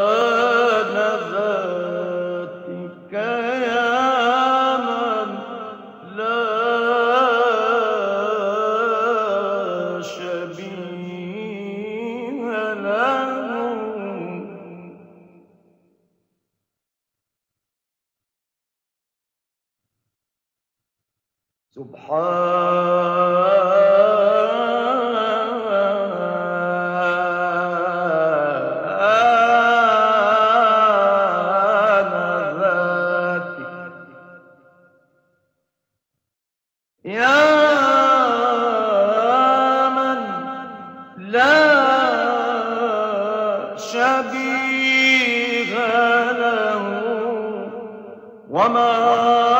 سبحان ذاتك يا من لا شبيه له سبحان وما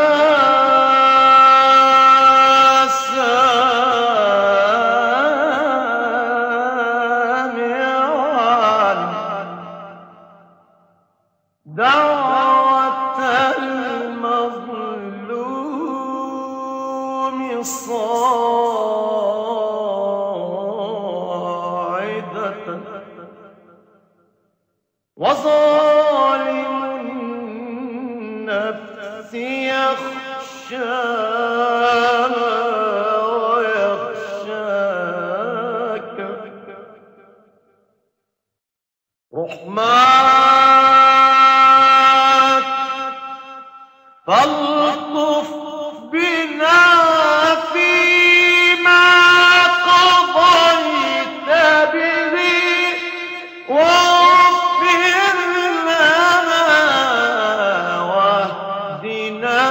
دعوة المظلوم صاعدة. وظالم النفس يخشاها ويخشاك. رحماك فالطف بنا فيما قضيت به واغفر لنا واهدنا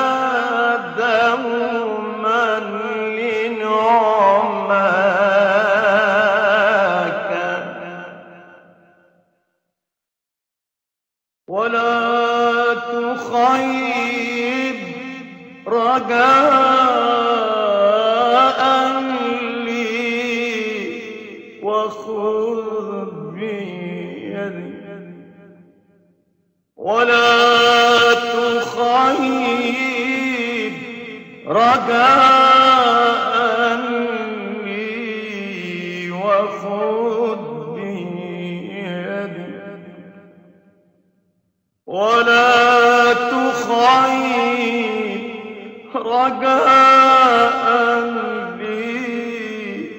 دوما لنعماك. ولا تخيب رجاء لي وخذ بيدي. ولا تخيب رجاء لي وخذ ولا تخيب رجاء بي